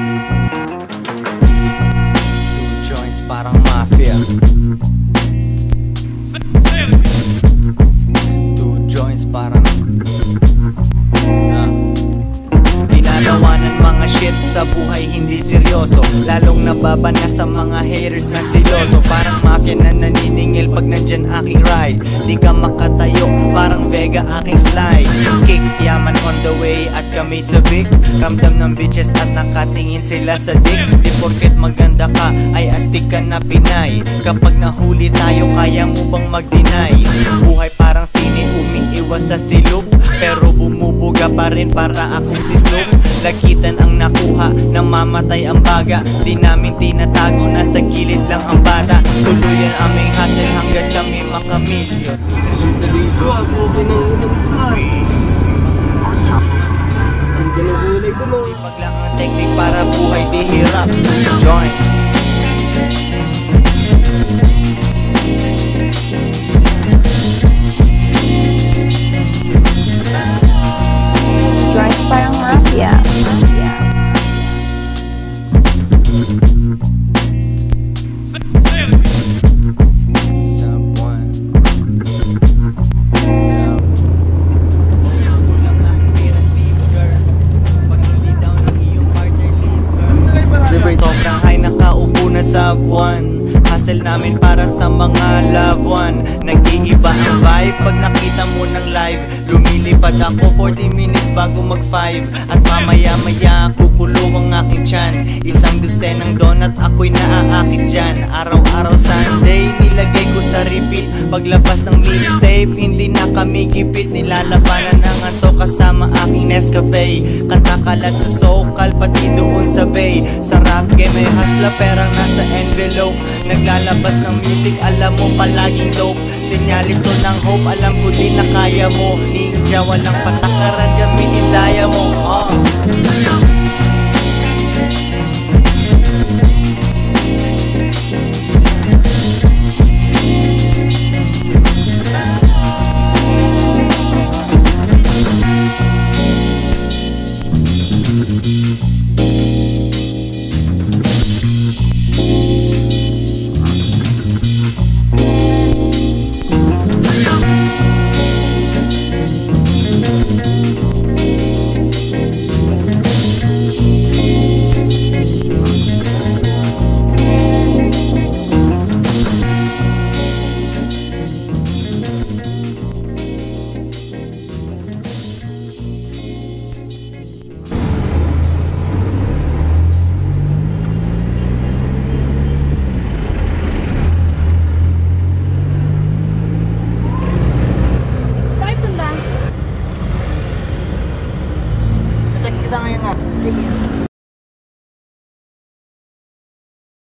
Thank you. Sa buhay hindi seryoso. Lalong nababana sa mga haters na siloso Parang mafia na naniningil pag nandyan aking ride. Di ka makatayo, parang Vega aking slide. Kick, yaman on the way at kami sa big. Ramdam ng bitches at nakatingin sila sa dick Di porket maganda ka ay astig ka na Pinay. Kapag nahuli tayo kaya mo bang mag-deny? Buhay parang sine umiiwas sa silog. Pero bumubuga pa rin para akong si Lakitan ang nakuha, namamatay ang baga. Di namin tinatago, nasa gilid lang ang bata. Tuluyan aming hustle hanggang kami makamilyon Dito ako kinaulam ka. Sipag lang ang technique para buhay di hirap. Joints. Joints parang Yeah. Sobrang high nakaupo na sa buwan Hustle namin para sa mga loved one Nag-iiba ang vibe pag nakita mo ng live Lumilipad ako 40 minutes bago mag 5 At mamaya maya kukulo ang aking tiyan. Isang dosenang donut ako'y naaakit dyan. Araw-araw Sunday nilagay ko sa repeat. Paglabas ng mixtape hindi na kami gipit. Nilalabanan ang anto kasama aking Nescafe. Kanta kalat sa sokal pati doon sa bay. Sa rap game may hasla perang nasa envelope. Naglalabas ng music alam mo palaging dope. Senyalis to ng hope alam ko di na kaya mo. Ninja walang patakaran gamitin daya mo Thank you. Tangan.